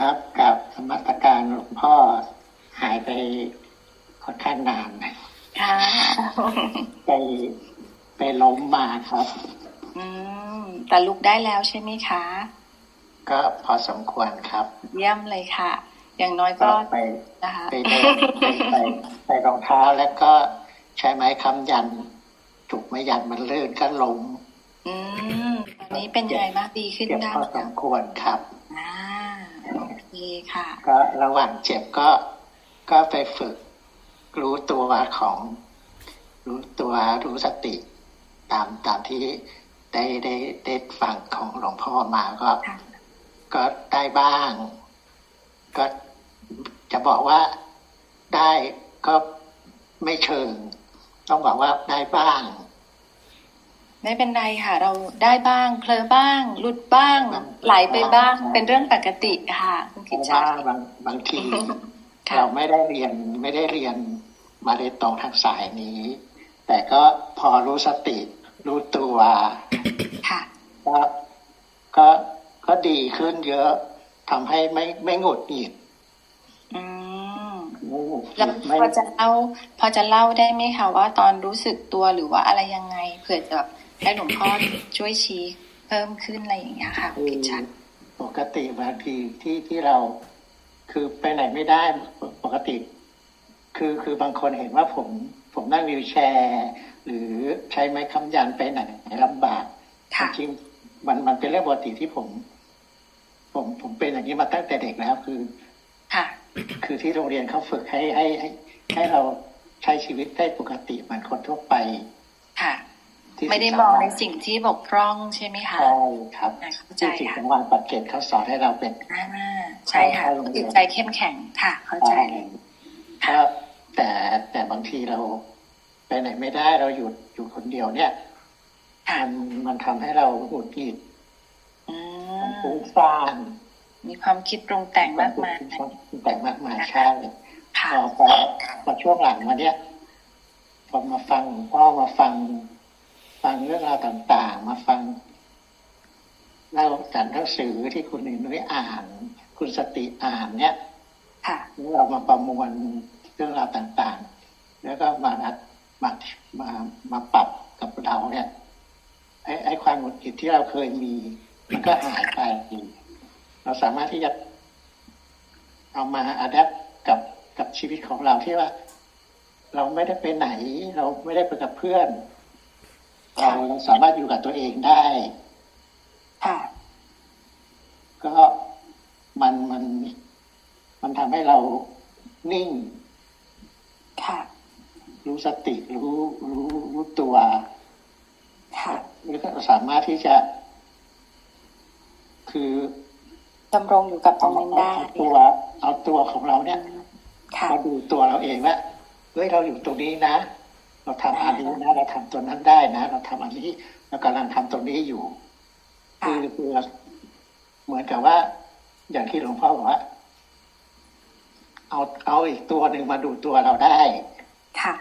ครับกับสมัตการหลวงพ่อหายไปค่อนข้างนานนะค่ะไปไปล้มมาครับ อืมแต่ลุกได้แล้วใช่ไหมคะ ก็พอสมควรครับ เยี่ยมเลยค่ะ อย่างน้อยก็ก็ไปนะคะไปเดินไปใส่ใส่รองเท้าแล้วก็ใช้ไม้ค้ำยันถูกไม้ยันมันลื่นก็ล้มอืมตอนนี้เป็นยังไงบ้างดีขึ้นเจ็บได้พอสแล้วมควรครับอ่า โอเคค่ะ ก็ระหว่างเจ็บก็ก็ไปฝึกรู้ตัวของ รู้ตัวรู้สติ ตามตามที่ได้ได้ได้ฟังของหลวงพ่อมาก็ค่ะก็ได้บ้าง ก็จะบอกว่าได้ก็ไม่เชิง ต้องบอกว่าได้บ้าง ไม่เป็นไรค่ะ เราได้บ้างเพลอบ้าง หลุดบ้างบ้างไหลไปบ้าง เป็นเรื่องปกติค่ะคุณเพกิจราะชัว่ายบางบางทีค่ะเราไม่ได้เรียนไม่ได้เรียนมาโดยตรงทางสายนี้ แต่ก็พอรู้สติ รู้ตัวค่ะก็ก็ก็ดีขึ้นเยอะทำให้ไม่ไม่หงุดหงิดอืมไม่หงุดหแล้วงิดไม่พอจะเล่า พอจะเล่าได้ไหมคะว่าตอนรู้สึกตัวหรือว่าอะไรยังไงเผื่อจะแบบ ให้หลวงพ่อช่วยชี้เพิ่มขึ้นอะไรอย่างเงี้ยค่ะคุณคือกิจชัยปกติบางทีที่ที่เราคือไปไหนไม่ได้ปกติ คือคือบางคนเห็นว่าผมผมนั่งวีลแชร์ หรือใช้ไม้ค้ำยันไปไหนลำบากค่ะจริงๆมันมันเป็นเรื่องปกติที่ผม ผมผมเป็นอย่างนี้มาตั้งแต่เด็กแล้วคือค่ะ คือที่โรงเรียนเขาฝึกให้ให้ให้ให้เราใช้ชีวิตได้ปกติเหมือนคนทั่วไป ค่ะที่ ไม่ได้มองในสิ่งที่บกพร่องใช่ไหมคะใช่ครับอ่าเข้าใจที่จิตค่ะสังวรปัจเจกเขาสอนให้เราเป็นอ่าใช่ค่ะเข้าโรงเรียนจิตใจเข้มแข็งค่ะ เข้าใจถ้าแต่แต่บางทีเราไปไหนไม่ได้เราอยู่อยู่คนเดียวเนี่ยค่ะมันมันทำให้เราหงุดหงิดอืฟุ้มงซ่านมีความคิดปรุงแต่งมากมายแต่งมากมายใช่ค่ะพอพอพอช่วงหลังมาเนี่ยพอมาฟังหลวงพ่อมาฟัง ฟังเรื่องราวต่างๆ มาฟังเล่าจากหนังสือที่คุณนุ้ยอ่าน คุณสติอ่านเนี่ยค่ะแล้วเรามาประมวลเรื่องราวต่างๆ แล้วก็มานัดมามามาปรับกับเราเนี่ยไอ้ไอ้ความหงุดหงิดที่เราเคยมีมันก็หายไป เราสามารถที่จะเอามาอัดแอปกับกับชีวิตของเราที่ว่า เราไม่ได้ไปไหน เราไม่ได้ไปกับเพื่อน เราสามารถอยู่กับตัวเองได้ค่ะก็มันมันมันทำให้เรานิ่ง ค่ะ รู้สติรู้รู้รู้ตัวค่ะแล้วก็สามารถที่จะ คือดำรงอยู่กับตรงนั้นได้เอาตัว เอาตัวของเราเนี่ยค่ะมาดูตัวเราเองว่าเฮ้ยเราอยู่ตรงนี้นะ เราทำอันนี้นะเราทำตัวนั้นได้นะ เราทำอันนี้เรากำลังทำตรงนี้อยู่ค่ะคือคือเหมือนกับว่า อย่างที่หลวงพ่อบอกว่า เอาเอาอีกตัวหนึ่งมาดูตัวเราได้ ค่ะ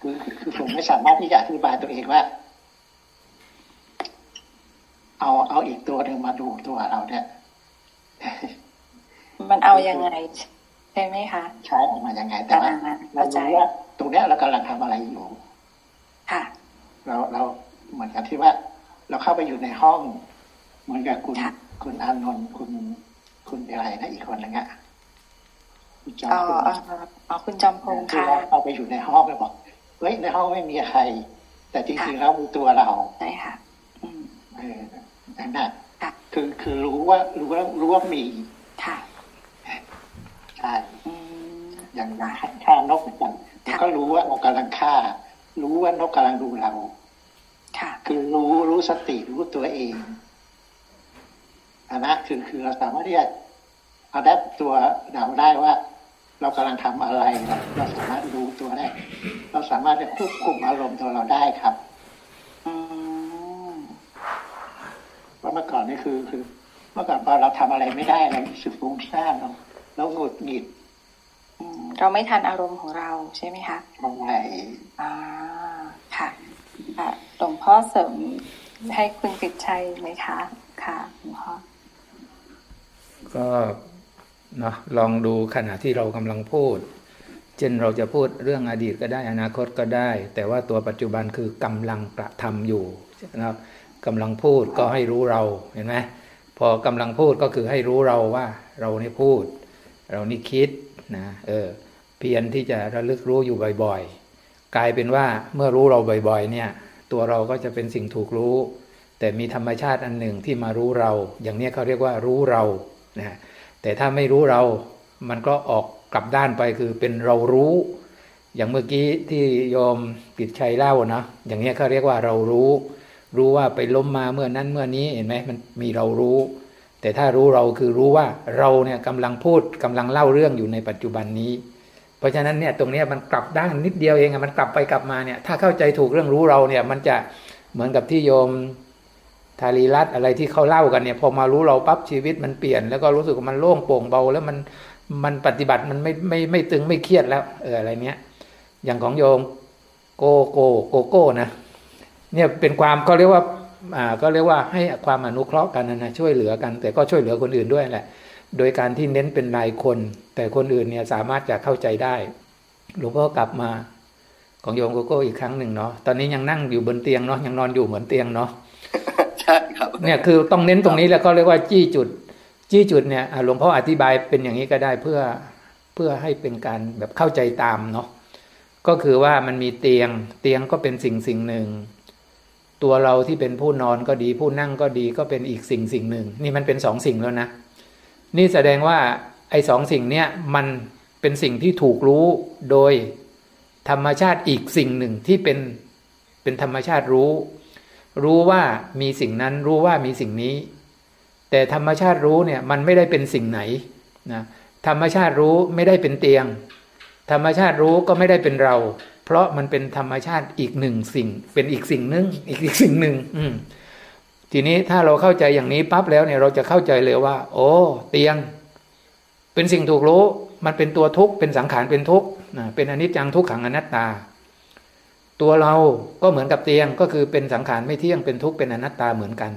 คือคือคือผมไม่สามารถที่จะอธิบายตัวเองว่า เอาเอาอีกตัวหนึ่งมาดูตัวเราเนี่ยมันเอายังไงใช่ไหมคะใช้ออกมายังไง แต่ว่าอ่าเราเข้าใจรู้ว่าตรงเนี้ยเรากำลังทำอะไรอยู่ ค่ะ เราเราเหมือนกับที่ว่า เราเข้าไปอยู่ในห้อง เหมือนกับคุณค่ะคุณอานนท์คุณคุณอะไรนะอีกคนหนึงอะคุณจอมอ๋อพลอ๋ออ๋อคุณจอมพงษ์ที่ค่ะเราเข้าไปอยู่ในห้องแล้วบอกเฮ้ยในห้องไม่มีใคร แต่จริงๆแล้วมีตัวเราใช่ค่ะอืมเออนั่นน่ะค่ะคือคือรู้ว่ารู้ว่ารู้ว่ามีค่ะ ใช่อืมอย่างอย่างฆ่านกเหมือนกันค่ะก็รู้ว่าเรากำลังฆ่า รู้ว่านกกำลังดูเราค่ะคือรู้รู้สติรู้ตัวเองอันนั้นคือคือเราสามารถที่จะเอาได้ตัวเราได้ว่า เรากำลังทำอะไรเราเราสามารถรู้ตัวได้ เราสามารถจะควบคุมอารมณ์ตัวเราได้ครับอืมเพราะเมื่อก่อนนี่คือคือ เมื่อก่อนพอเราทำอะไรไม่ได้เรารู้สึกฟุ้งซ่านเรา เราหงุดหงิดอืมเราไม่ทันอารมณ์ของเราใช่ไหมคะทำไงอ่าค่ะค่ะหลวงพ่อเสริมให้คุณติดชัยไหมคะ ค่ะหลวงพ่อก็เนาะลองดูขณะที่เรากำลังพูด เช่นเราจะพูดเรื่องอดีตก็ได้อนาคตก็ได้ แต่ว่าตัวปัจจุบันคือกำลังกระทำอยู่นะครับกำลังพูดก็ให้รู้เราเห็นไหมพอกำลังพูดก็คือให้รู้เราว่าเรานี่พูด เรานี่คิดนะเออเพียรที่จะระลึกรู้อยู่บ่อยๆ กลายเป็นว่าเมื่อรู้เราบ่อยๆ เนี่ย ตัวเราก็จะเป็นสิ่งถูกรู้ แต่มีธรรมชาติอันหนึ่งที่มารู้เรา อย่างนี้เขาเรียกว่ารู้เรานะแต่ถ้าไม่รู้เรา มันก็ออกกลับด้านไปคือเป็นเรารู้ อย่างเมื่อกี้ที่โยมปิดชัยเล่านะอย่างนี้เขาเรียกว่าเรารู้ รู้ว่าไปล้มมาเมื่อนั้นเมื่อนี้เห็นไหมมันมีเรารู้ แต่ถ้ารู้เราคือรู้ว่าเราเนี่ยกำลังพูดกำลังเล่าเรื่องอยู่ในปัจจุบันนี้ เพราะฉะนั้นเนี่ยตรงนี้มันกลับด้านนิดเดียวเองมันกลับไปกลับมาเนี่ยถ้าเข้าใจถูกเรื่องรู้เราเนี่ยมันจะเหมือนกับที่โยมทารีรัตอะไรที่เขาเล่ากันเนี่ยพอมารู้เราปั๊บชีวิตมันเปลี่ยน แล้วก็รู้สึกว่ามันโล่งโปร่งเบา แล้วมันมันปฏิบัติมันไม่ไม่ไม่ตึงไม่เครียดแล้วเอออะไรเนี้ยอย่างของโยมโกโกโกโก้นะเนี่ยเป็นความเขาเรียกว่า ก็เรียกว่าให้ความอนุเคราะห์กันนะช่วยเหลือกัน แต่ก็ช่วยเหลือคนอื่นด้วยแหละ โดยการที่เน้นเป็นรายคน แต่คนอื่นเนี่ยสามารถจะเข้าใจได้หลวงพ่อกลับมาของโยมโกโก้อีกครั้งหนึ่งเนาะตอนนี้ยังนั่งอยู่บนเตียงเนาะยังนอนอยู่เหมือนเตียงเนาะใช่ครับเนี่ยคือต้องเน้นตรงนี้แล้วก็เรียกว่าจี้จุด จี้จุดเนี่ยหลวงพ่ออธิบายเป็นอย่างนี้ก็ได้เพื่อเพื่อให้เป็นการแบบเข้าใจตามเนาะก็คือว่ามันมีเตียงเตียงก็เป็นสิ่งสิ่งหนึ่ง ตัวเราที่เป็นผู้นอนก็ดีผู้นั่งก็ดีก็เป็นอีกสิ่งสิ่งหนึ่ง นี่มันเป็นสองสิ่งแล้วนะ นี่แสดงว่าไอ้สองสิ่งเนี้ยมันเป็นสิ่งที่ถูกรู้โดยธรรมชาติอีกสิ่งหนึ่งที่เป็นเป็นธรรมชาติรู้ รู้ว่ามีสิ่งนั้นรู้ว่ามีสิ่งนี้ แต่ธรรมชาติรู้เนี่ยมันไม่ได้เป็นสิ่งไหนนะธรรมชาติรู้ไม่ได้เป็นเตียง ธรรมชาติรู้ก็ไม่ได้เป็นเรา เพราะมันเป็นธรรมชาติอีกหนึ่งสิ่ง เป็นอีกสิ่งหนึ่งอีกอีกสิ่งหนึ่งอืทีนี้ถ้าเราเข้าใจอย่างนี้ปั๊บแล้วเนี่ยเราจะเข้าใจเลยว่า โอ้เตียง เป็นสิ่งถูกรู้ มันเป็นตัวทุกข์เป็นสังขารเป็นทุกข์เป็นอนิจจังทุกขังอนัตตา ตัวเราก็เหมือนกับเตียงก็คือเป็นสังขารไม่เที่ยงเป็นทุกข์เป็นอนัตตาเหมือนกัน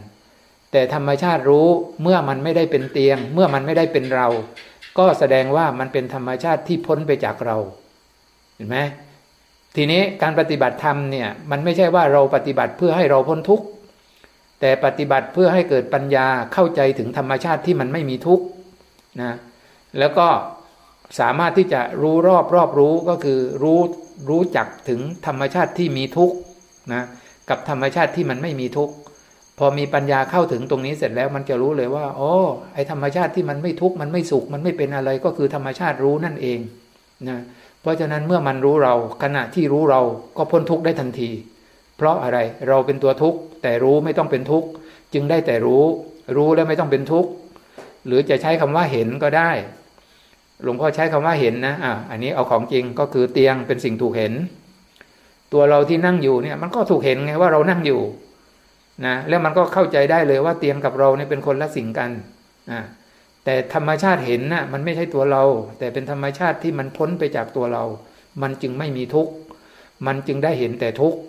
แต่ธรรมชาติรู้เมื่อมันไม่ได้เป็นเตียง เมื่อมันไม่ได้เป็นเรา ก็แสดงว่ามันเป็นธรรมชาติที่พ้นไปจากเรา เห็นไหม ทีนี้การปฏิบัติธรรมเนี่ยมันไม่ใช่ว่าเราปฏิบัติเพื่อให้เราพ้นทุกข์แต่ปฏิบัติเพื่อให้เกิดปัญญาเข้าใจถึงธรรมชาติที่มันไม่มีทุกข์นะแล้วก็สามารถที่จะรู้รอบรอบรู้ก็คือรู้รู้จักถึงธรรมชาติที่มีทุกข์นะกับธรรมชาติที่มันไม่มีทุกข์พอมีปัญญาเข้าถึงตรงนี้เสร็จแล้วมันจะรู้เลยว่าโอ้ไอธรรมชาติที่มันไม่ทุกข์มันไม่สุขมันไม่เป็นอะไรก็คือธรรมชาติรู้นั่นเองนะ เพราะฉะนั้นเมื่อมันรู้เราขณะที่รู้เราก็พ้นทุกข์ได้ทันที เพราะอะไรเราเป็นตัวทุกข์แต่รู้ไม่ต้องเป็นทุกข์จึงได้แต่รู้ รู้แล้วไม่ต้องเป็นทุกข์หรือจะใช้คำว่าเห็นก็ได้ หลวงพ่อใช้คำว่าเห็นนะอ่าอันนี้เอาของจริงก็คือเตียงเป็นสิ่งถูกเห็น ตัวเราที่นั่งอยู่เนี่ยมันก็ถูกเห็นไงว่าเรานั่งอยู่นะแล้วมันก็เข้าใจได้เลยว่าเตียงกับเราเนี่ยเป็นคนละสิ่งกันอ่า แต่ธรรมชาติเห็นนะ่ะมันไม่ใช่ตัวเรา แต่เป็นธรรมชาติที่มันพ้นไปจากตัวเรา มันจึงไม่มีทุกข์มันจึงได้เห็นแต่ทุกข์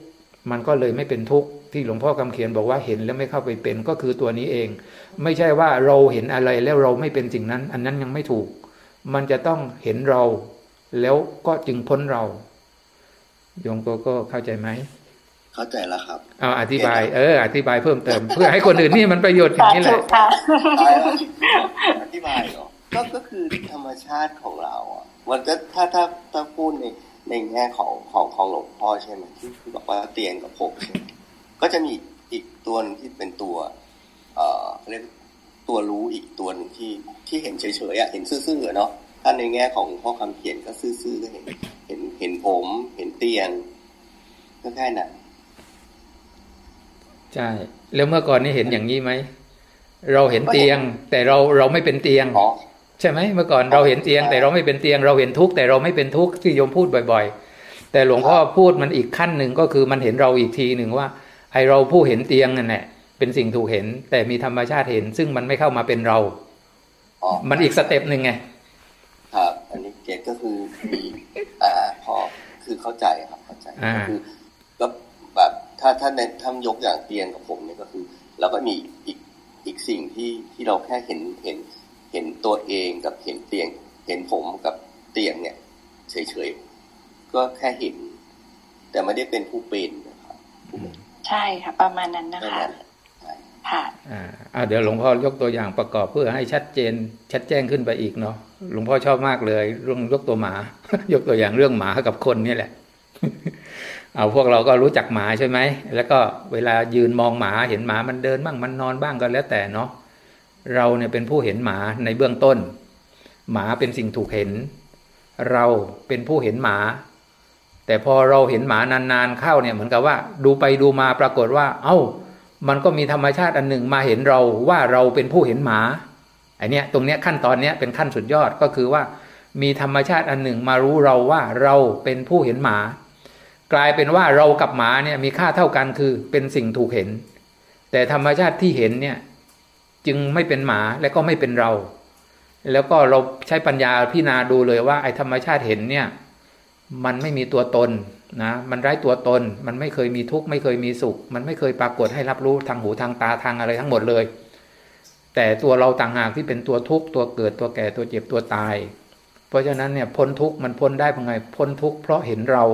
มันก็เลยไม่เป็นทุกข์ที่หลวงพ่อคำเขียนบอกว่าเห็นแล้วไม่เข้าไปเป็นก็คือตัวนี้เอง ไม่ใช่ว่าเราเห็นอะไรแล้วเราไม่เป็นสิ่งนั้น อันนั้นยังไม่ถูก มันจะต้องเห็นเรา แล้วก็จึงพ้นเราโยมโกโก้เข้าใจไหม เข้าใจแล้วครับเอาอธิบาย เออ อธิบายเพิ่มเติม เพื่อให้คนอื่นนี่มันประโยชน์อย่างนี้แหละอธิบายเหรอก็ก็คือธรรมชาติของเราอะมันจะถ้าถ้าถ้าพูดในในแง่ของของของหลวงพ่อใช่ไหมที่บอกว่าเตียงกับผมก็จะมีอีกตัวนึงที่เป็นตัว เอ่อเรียกตัวรู้อีกตัวหนึ่งที่ที่เห็นเฉยๆอะเห็นซื่อๆเนาะถ้าในแง่ของข้อคำเขียนก็ซื่อๆก็เห็น เห็นเห็นผม เห็นเตียงก็แค่นั้น ใช่ แล้วเมื่อก่อนนี่เห็นอย่างนี้ไหมเราเห็นเตียง แต่เราเราไม่เป็นเตียงใช่ไหมเมื่อก่อนเราเห็นเตียง แต่เราไม่เป็นเตียง เราเห็นทุกข์แต่เราไม่เป็นทุกข์ที่โยมพูดบ่อย ๆ แต่หลวงพ่อพูดมันอีกขั้นหนึ่งก็คือมันเห็นเราอีกทีหนึ่งว่า ไอเราผู้เห็นเตียงนั่นแหละเป็นสิ่งถูกเห็น แต่มีธรรมชาติเห็น ซึ่งมันไม่เข้ามาเป็นเราอมันอีกสเต็ปหนึ่งไงครับอันนี้เกตก็คือมีอ่าพอคือเข้าใจครับเข้าใจก็คือก็แบบ ถ้าถ้าในทำยกอย่างเตียงกับผมเนี่ยก็คือเราก็มีอีกอีกสิ่งที่ที่เราแค่เห็นเห็นเห็นตัวเองกับเห็นเตียง เห็นผมกับเตียงเนี่ยเฉยๆก็แค่เห็น แต่ไม่ได้เป็นผู้เป็นนะครับใช่ค่ะ ประมาณนั้นนะคะค่ะอ่าเดี๋ยวหลวงพ่อยกตัวอย่างประกอบเพื่อให้ชัดเจน ชัดแจ้งขึ้นไปอีกเนาะหลวงพ่อชอบมากเลยเรื่องยกตัวหมา ยกตัวอย่างเรื่องหมากับคนนี่แหละ เอาพวกเราก็รู้จักหมาใช่ไหม แล้วก็เวลายืนมองหมาเห็นหมามันเดินบ้างมันนอนบ้างก็แล้วแต่เนาะ เราเนี่ยเป็นผู้เห็นหมาในเบื้องต้น หมาเป็นสิ่งถูกเห็น เราเป็นผู้เห็นหมา แต่พอเราเห็นหมานานๆเข้าเนี่ยเหมือนกับว่า ดูไปดูมาปรากฏว่า เอา้า มันก็มีธรรมชาติอันหนึ่งมาเห็นเราว่าเราเป็นผู้เห็นหมาไอเนี้ยตรงเนี้ยขั้นตอนเนี้ยเป็นขั้นสุดยอดก็คือว่า มีธรรมชาติอันหนึ่งมารู้เราว่าเราเป็นผู้เห็นหมา กลายเป็นว่าเรากับหมาเนี่ยมีค่าเท่ากันคือเป็นสิ่งถูกเห็น แต่ธรรมชาติที่เห็นเนี่ยจึงไม่เป็นหมาและก็ไม่เป็นเรา แล้วก็เราใช้ปัญญาพิจารณาดูเลยว่าไอ้ธรรมชาติเห็นเนี่ยมันไม่มีตัวตนนะมันไร้ตัวตน มันไม่เคยมีทุกข์ไม่เคยมีสุข มันไม่เคยปรากฏให้รับรู้ทางหูทางตาทางอะไรทั้งหมดเลย แต่ตัวเราต่างหากที่เป็นตัวทุกข์ตัวเกิดตัวแก่ตัวเจ็บตัวตาย เพราะฉะนั้นเนี่ยพ้นทุกข์มันพ้นได้เพราะไงพ้นทุกข์เพราะเห็นเรา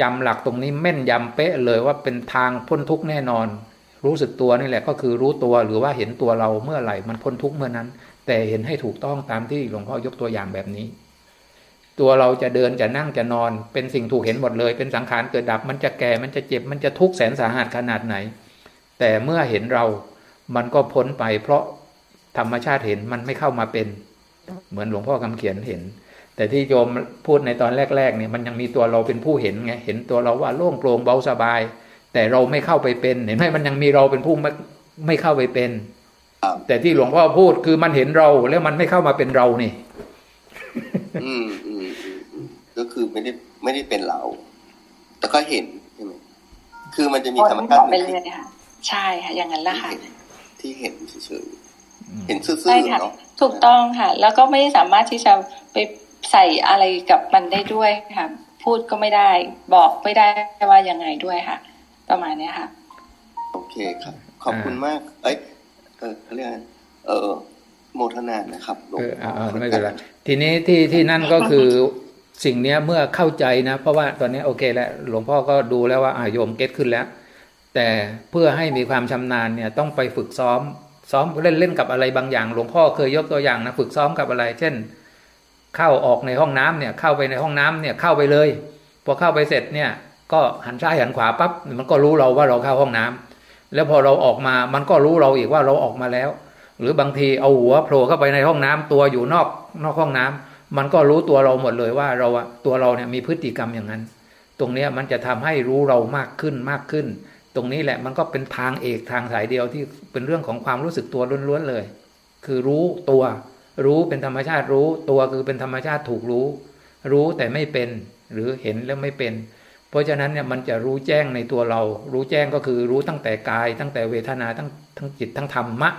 จำหลักตรงนี้แม่นยำเป๊ะเลยว่าเป็นทางพ้นทุกข์แน่นอน รู้สึกตัวนี่แหละก็คือรู้ตัวหรือว่าเห็นตัวเราเมื่อไหร่มันพ้นทุกข์เมื่อนั้น แต่เห็นให้ถูกต้องตามที่หลวงพ่อยกตัวอย่างแบบนี้ ตัวเราจะเดินจะนั่งจะนอน เป็นสิ่งถูกเห็นหมดเลย เป็นสังขารเกิดดับมันจะแก่มันจะเจ็บมันจะทุกข์แสนสาหัสขนาดไหน แต่เมื่อเห็นเรามันก็พ้นไป เพราะธรรมชาติเห็นมันไม่เข้ามาเป็น เหมือนหลวงพ่อคำเขียนเห็น แต่ที่โยมพูดในตอนแรกๆเนี่ยมันยังมีตัวเราเป็นผู้เห็นไงเห็นตัวเราว่าโล่งโปร่งเบาสบาย แต่เราไม่เข้าไปเป็น เห็นไหมมันยังมีเราเป็นผู้ไม่ไม่เข้าไปเป็นแต่ที่หลวงพ่อพูดคือมันเห็นเราแล้วมันไม่เข้ามาเป็นเรานี่อืมอืมก็คือไม่ได้ไม่ได้เป็นเรา แต่ก็เห็นใช่ไหมคือมันจะมีธรรมชาติไปเลยค่ะ ใช่ค่ะ อย่างนั้นแหละค่ะ ที่เห็นเฉยๆเห็นซื่อๆเนาะถูกต้องค่ะ แล้วก็ไม่สามารถที่จะไป ใส่อะไรกับมันได้ด้วยค่ะ พูดก็ไม่ได้ บอกไม่ได้ว่ายังไงด้วยค่ะ ประมาณนี้ค่ะ โอเคครับ ขอบคุณมาก เอ้ยเออเขาเรียกเออโมทนานะครับเออไม่เป็นไรทีนี้ที่ที่นั่นก็คือสิ่งเนี้ยเมื่อเข้าใจนะ เพราะว่าตอนนี้โอเคแล้วหลวงพ่อก็ดูแล้วว่าอาโยมเก็ตขึ้นแล้ว แต่เพื่อให้มีความชำนาญเนี่ยต้องไปฝึกซ้อม ซ้อมเล่นเล่นกับอะไรบางอย่าง หลวงพ่อเคยยกตัวอย่างนะ ฝึกซ้อมกับอะไร เช่น เข้าออกในห้องน้ำเนี่ยเข้าไปในห้องน้ำเนี่ยเข้าไปเลย พอเข้าไปเสร็จเนี่ยก็หันซ้ายหันขวาปั๊บมันก็รู้เราว่าเราเข้าห้องน้ำแล้วพอเราออกมามันก็รู้เราอีกว่าเราออกมาแล้ว หรือบางทีเอาหัวโผล่เข้าไปในห้องน้ำตัวอยู่นอกนอกห้องน้ำมันก็รู้ตัวเราหมดเลยว่าเราตัวเราเนี่ยมีพฤติกรรมอย่างนั้น ตรงนี้มันจะทำให้รู้เรามากขึ้นมากขึ้น ตรงนี้แหละมันก็เป็นทางเอกทางสายเดียวที่เป็นเรื่องของความรู้สึกตัวล้วนๆเลย คือรู้ตัว รู้เป็นธรรมชาติรู้ ตัวคือเป็นธรรมชาติถูกรู้ รู้แต่ไม่เป็นหรือเห็นแล้วไม่เป็น เพราะฉะนั้นเนี่ยมันจะรู้แจ้งในตัวเรา รู้แจ้งก็คือรู้ตั้งแต่กาย ตั้งแต่เวทนาทั้งทั้งจิตทั้งธรรมะ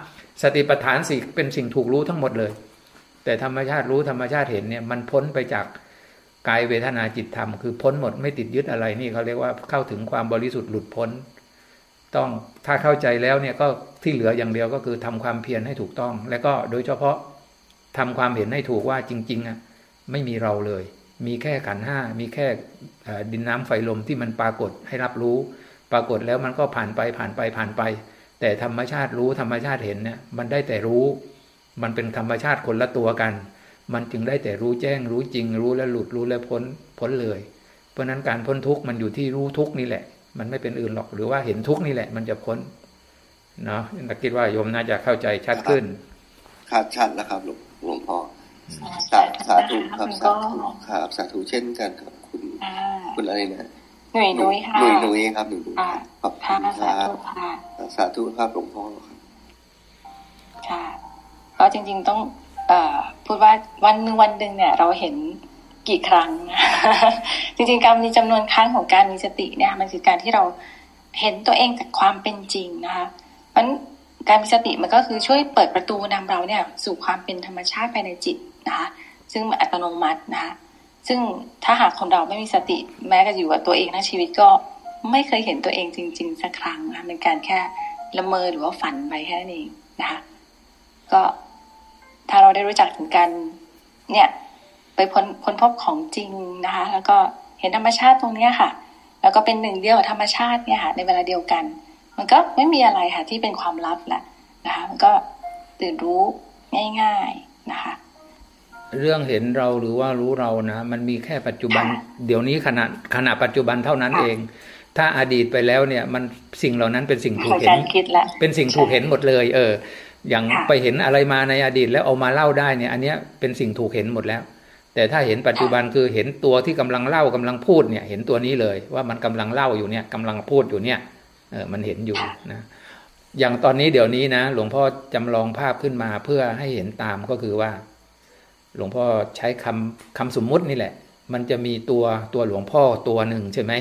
สติปัฏฐานสี่เป็นสิ่งถูกรู้ทั้งหมดเลย แต่ธรรมชาติรู้ธรรมชาติเห็นเนี่ยมันพ้นไปจากกายเวทนาจิตธรรมคือพ้นหมดไม่ติดยึดอะไรนี่เขาเรียกว่าเข้าถึงความบริสุทธิ์หลุดพ้น ต้องถ้าเข้าใจแล้วเนี่ยก็ที่เหลืออย่างเดียวก็คือทำความเพียรให้ถูกต้อง และก็โดยเฉพาะ ทำความเห็นให้ถูกว่าจริงๆอะไม่มีเราเลย มีแค่ขันห้ามีแค่ดินน้ำไฟลมที่มันปรากฏให้รับรู้ ปรากฏแล้วมันก็ผ่านไปผ่านไปผ่านไป แต่ธรรมชาติรู้ธรรมชาติเห็นเนี่ยมันได้แต่รู้ มันเป็นธรรมชาติคนละตัวกัน มันจึงได้แต่รู้แจ้งรู้จริง รู้และหลุดรู้และพ้นพ้นเลย เพราะนั้นการพ้นทุกข์มันอยู่ที่รู้ทุกข์นี่แหละ มันไม่เป็นอื่นหรอกหรือว่าเห็นทุกข์นี่แหละ มันจะพ้นเนาะนักคิดว่าโยมน่าจะเข้าใจชัดขึ้นครับชัดแล้วครับหลวง พ่อสาสาธุครับสาธุครับสาธุเช่นกันครับคุณคุณอะไรนะหนุ่ยนุ้ยค่ะหนุ่ยนุ้ยครับหนุ่ยนุ้ยขอบคุณครับสาธุครับหลวงพ่อครับค่ะก็จริง ๆต้องเอพูดว่าวันหนึ่งวันหนึ่งเนี่ย เราเห็นกี่ครั้งจริงๆการมีจำนวนครั้งของการมีสติเนี่ย มันคือการที่เราเห็นตัวเองจากความเป็นจริงนะคะมัน การมีสติมันก็คือช่วยเปิดประตูนำเราเนี่ยสู่ความเป็นธรรมชาติภายในจิตนะคะซึ่งอัตโนมัตินะคะซึ่งถ้าหากคนเราไม่มีสติ แม้จะอยู่กับตัวเองทั้งชีวิตก็ไม่เคยเห็นตัวเองจริง ๆ สักครั้งนะเป็นการแค่ละเมอหรือว่าฝันไปแค่นั้นเองนะคะก็ถ้าเราได้รู้จักถึงการเนี่ยไปพ้นพ้นพบของจริงนะคะ แล้วก็เห็นธรรมชาติตรงเนี้ยค่ะ แล้วก็เป็นหนึ่งเดียวกับธรรมชาติเนี่ยค่ะในเวลาเดียวกัน มันก็ไม่มีอะไรค่ะที่เป็นความลับแหละนะคะมันก็ตื่นรู้ง่ายๆนะคะ เรื่องเห็นเราหรือว่ารู้เรานะ มันมีแค่ปัจจุบัน เดี๋ยวนี้ขณะขณะปัจจุบันเท่านั้นเอง ถ้าอดีตไปแล้วเนี่ย มันสิ่งเหล่านั้นเป็นสิ่งถูกเห็นเป็นสิ่งถูกเห็นหมดเลย เออ อย่างไปเห็นอะไรมาในอดีตแล้วเอามาเล่าได้เนี่ย อันเนี้ยเป็นสิ่งถูกเห็นหมดแล้ว แต่ถ้าเห็นปัจจุบันคือเห็นตัวที่กำลังเล่ากำลังพูดเนี่ย เห็นตัวนี้เลย ว่ามันกำลังเล่าอยู่เนี่ยกำลังพูดอยู่เนี่ย เออมันเห็นอยู่นะ อย่างตอนนี้เดี๋ยวนี้นะหลวงพ่อจำลองภาพขึ้นมาเพื่อให้เห็นตามก็คือว่า หลวงพ่อใช้คำคำสมมุตินี่แหละ มันจะมีตัวตัวหลวงพ่อตัวหนึ่งใช่ไหม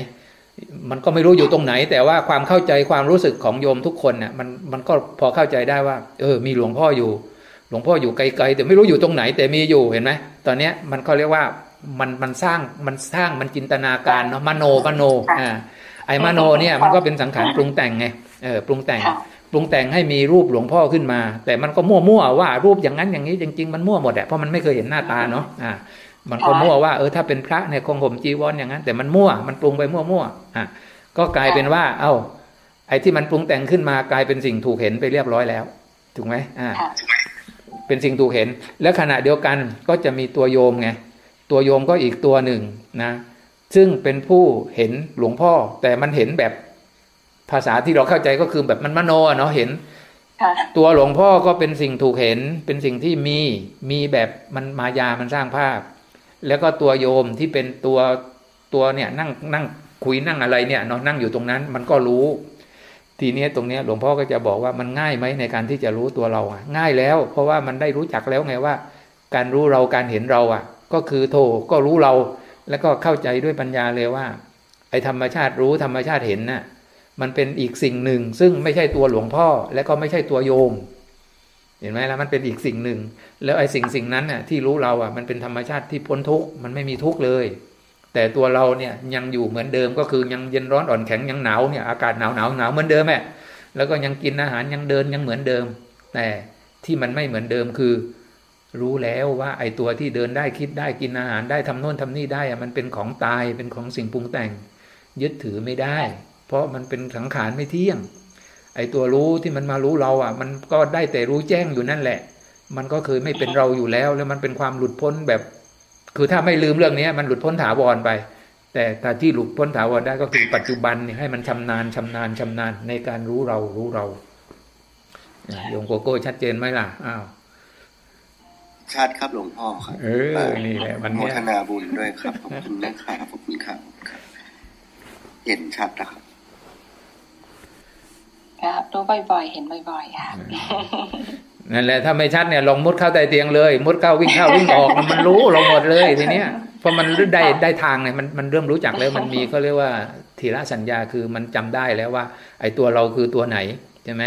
มันก็ไม่รู้อยู่ตรงไหน แต่ว่าความเข้าใจความรู้สึกของโยมทุกคนเนี่ยมันมันก็พอเข้าใจได้ว่า เออ มีหลวงพ่ออยู่ หลวงพ่ออยู่ไกลๆแต่ไม่รู้อยู่ตรงไหน แต่มีอยู่เห็นไหมตอนเนี้ยมันก็เรียกว่ามันมันสร้างมันสร้างมันจินตนาการเนาะมโนมโนอ่าไอ้มโนเนี่ยมันก็เป็นสังขารปรุงแต่งไงเออปรุงแต่งปรุงแต่งให้มีรูปหลวงพ่อขึ้นมา แต่มันก็มั่วๆว่ารูปอย่างนั้นอย่างนี้จริง ๆ มันมั่วหมดแหละเพราะมันไม่เคยเห็นหน้าตาเนาะอ่ามันก็มั่วว่าเออถ้าเป็นพระเนี่ยคงห่มจีวรอย่างนั้น แต่มันมั่วมันปรุงไปมั่วๆอะก็กลายเป็นว่า เอ้า ไอ้ที่มันปรุงแต่งขึ้นมากลายเป็นสิ่งถูกเห็นไปเรียบร้อยแล้วถูกไหมอ่าเป็นสิ่งถูกเห็น แล้วขณะเดียวกันก็จะมีตัวโยมไงตัวโยมก็อีกตัวหนึ่งนะ ซึ่งเป็นผู้เห็นหลวงพ่อ แต่มันเห็นแบบภาษาที่เราเข้าใจก็คือแบบมันมโนเนาะเห็นตัวหลวงพ่อก็เป็นสิ่งถูกเห็นเป็นสิ่งที่มีมีแบบมันมายามันสร้างภาพ แล้วก็ตัวโยมที่เป็นตัวตัวเนี่ยนั่งนั่งคุยนั่งอะไรเนี่ยเนาะนั่งอยู่ตรงนั้น มันก็รู้ ทีนี้ตรงนี้หลวงพ่อก็จะบอกว่ามันง่ายไหมในการที่จะรู้ตัวเราอะ ง่ายแล้ว เพราะว่ามันได้รู้จักแล้วไงว่า การรู้เราการเห็นเราอะ ก็คือโทก็รู้เรา แล้วก็เข้าใจด้วยปัญญาเลยว่า ไอ้ธรรมชาติรู้ธรรมชาติเห็นน่ะ มันเป็นอีกสิ่งหนึ่ง ซึ่งไม่ใช่ตัวหลวงพ่อ และก็ไม่ใช่ตัวโยม เห็นไหมล่ะมันเป็นอีกสิ่งหนึ่ง แล้วไอ้สิ่งสิ่งนั้นน่ะที่รู้เราอะมันเป็นธรรมชาติที่พ้นทุกข์มันไม่มีทุกข์เลย แต่ตัวเราเนี่ยยังอยู่เหมือนเดิมก็คือยังเย็นร้อนอ่อนแข็งยังหนาวเนี่ยอากาศหนาวหนาวหนาวเหมือนเดิมแหละแล้วก็ยังกินอาหารยังเดินยังเหมือนเดิมแต่ที่มันไม่เหมือนเดิมคือ รู้แล้วว่าไอ้ตัวที่เดินได้คิดได้กินอาหารได้ทำโน่นทำนี่ได้อะมันเป็นของตายเป็นของสิ่งปรุงแต่ง ยึดถือไม่ได้ เพราะมันเป็นสังขารไม่เที่ยง ไอ้ตัวรู้ที่มันมารู้เราอะ มันก็ได้แต่รู้แจ้งอยู่นั่นแหละ มันก็เคยไม่เป็นเราอยู่แล้ว แล้วมันเป็นความหลุดพ้นแบบ คือถ้าไม่ลืมเรื่องนี้มันหลุดพ้นถาวรไป แต่ถ้าที่หลุดพ้นถาวรได้ก็คือปัจจุบันนี่ให้มันชำนาญชำนาญชำนาญในการรู้เรารู้เราโยมโกโก้ชัดเจนไหมล่ะอ้าว ชัดครับหลวงพ่อครับเออนี่แหละวันนี้โมทนาบุญด้วยครับขอบคุณนะครับขอบคุณครับเห็นชัดนะครับครับรู้บ่อยๆ เห็นบ่อยๆค่ะนั่นแหละถ้าไม่ชัดเนี่ยลงมุดเข้าใต้เตียงเลย มุดเข้าวิ่งเข้าวิ่งออกมันรู้เราหมดเลยทีเนี้ยพอมันได้ได้ทางเนี่ยมันมันเริ่มรู้จักแล้วมันมีเขาเรียกว่าทีละสัญญาคือมันจำได้แล้วว่า ไอ้ตัวเราคือตัวไหนใช่ไหม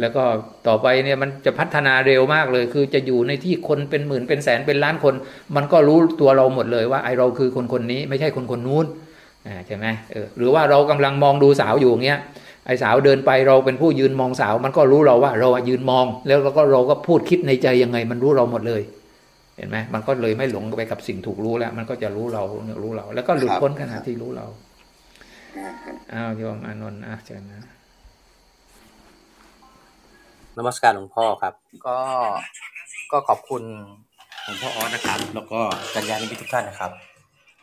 แล้วก็ต่อไปเนี่ยมันจะพัฒนาเร็วมากเลย คือจะอยู่ในที่คนเป็นหมื่นเป็นแสนเป็นล้านคน มันก็รู้ตัวเราหมดเลยว่าไอเราคือคนคนนี้ไม่ใช่คนคนนู้นใช่ไหมเออหรือว่าเรากำลังมองดูสาวอยู่เงี้ยไอ้สาวเดินไปเราเป็นผู้ยืนมองสาว มันก็รู้เราว่าเรายืนมอง แล้วเราก็เราก็พูดคิดในใจยังไง มันรู้เราหมดเลย เห็นไหมมันก็เลยไม่หลงไปกับสิ่งถูกรู้แล้ว มันก็จะรู้เราเนี่ยรู้เรา แล้วก็หลุดพ้นขณะที่รู้เราอ้าวโยมอานนท์อะเชิญนะ นมัสการหลวงพ่อครับ ก็ก็ขอบคุณหลวงพ่อออนะครับ แล้วก็กัญญาณิมิตทุกท่านนะครับ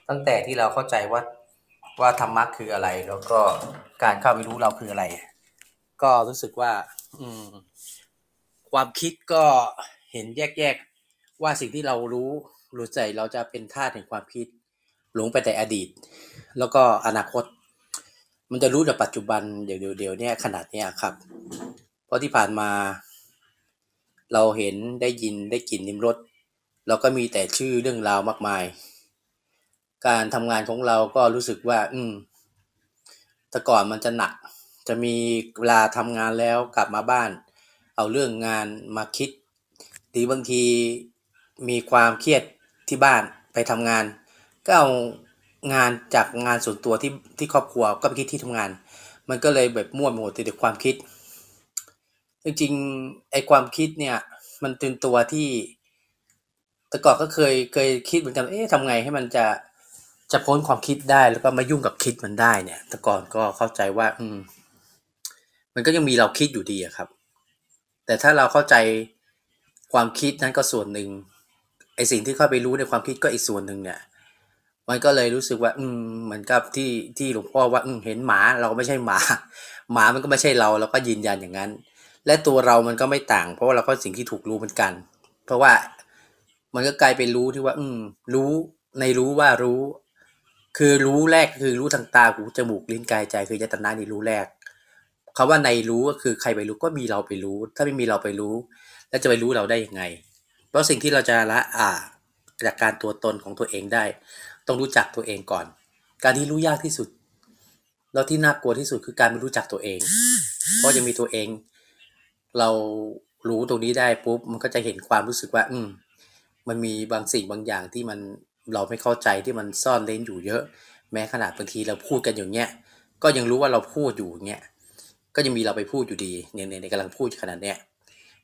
ตั้งแต่ที่เราเข้าใจว่าว่าธรรมะคืออะไร แล้วก็การเข้าไปรู้เราคืออะไร ก็รู้สึกว่า อืม ความคิดก็เห็นแยกๆว่าสิ่งที่เรารู้รู้ใจเราจะเป็นท่าแห่งความคิดหลงไปแต่อดีต แล้วก็อนาคต มันจะรู้แต่ปัจจุบันเดี๋ยวเดี๋ยวเนี่ยขนาดเนี้ยครับ เพราะที่ผ่านมา เราเห็นได้ยินได้กลิ่นนิมรสเราก็มีแต่ชื่อเรื่องราวมากมาย การทำงานของเราก็รู้สึกว่า อืมแต่ก่อนมันจะหนัก จะมีเวลาทำงานแล้วกลับมาบ้าน เอาเรื่องงานมาคิดหรือบางทีมีความเครียดที่บ้านไปทำงาน ก็เอางานจากงานส่วนตัวที่ที่ครอบครัวก็ไปคิดที่ทำงาน มันก็เลยแบบมั่วหมดแต่ความคิด จริงๆไอ้ความคิดเนี่ยมันเป็นตัวที่แต่ก่อนก็เคยเคยคิดเหมือนกันเอ๊ะทำไงให้มันจะจะพ้นความคิดได้แล้วก็มายุ่งกับคิดมันได้เนี่ย แต่ก่อนก็เข้าใจว่า อืม มันก็ยังมีเราคิดอยู่ดีอะครับ แต่ถ้าเราเข้าใจความคิดนั้นก็ส่วนหนึ่งไอสิ่งที่เข้าไปรู้ในความคิดก็อีกส่วนหนึ่งเนี่ย มันก็เลยรู้สึกว่า อืมเหมือนกับที่ที่หลวงพ่อว่า อืมเห็นหมาเราก็ไม่ใช่หมา หมามันก็ไม่ใช่เราเราก็ยืนยันอย่างนั้น และตัวเรามันก็ไม่ต่าง เพราะว่าเราก็สิ่งที่ถูกรู้เหมือนกัน เพราะว่ามันก็กลายเป็นรู้ที่ว่า อืม รู้ในรู้ว่ารู้ คือรู้แรกคือรู้ทางตาหูจมูกลิ้นกายใจคือยตนานี่รู้แรกคาว่าในรู้ก็คือใครไปรู้ก็มีเราไปรู้ ถ้าไม่มีเราไปรู้ แล้วจะไปรู้เราได้ยังไง เพราะสิ่งที่เราจะละอ่าจากการตัวตนของตัวเองได้ ต้องรู้จักตัวเองก่อน การที่รู้ยากที่สุด แล้วที่น่ากลัวที่สุดคือการไม่รู้จักตัวเอง เพราะยังมีตัวเอง เรารู้ตรงนี้ได้ปุ๊บมันก็จะเห็นความรู้สึกว่า อืม มันมีบางสิ่งบางอย่างที่มันเราไม่เข้าใจที่มันซ่อนเล้นอยู่เยอะ แม้ขนาดบางทีเราพูดกันอย่างเงี้ยก็ยังรู้ว่าเราพูดอยู่เงี้ยก็ยังมีเราไปพูดอยู่ดีเนี่ยในกำลังพูดขนาดเนี้ย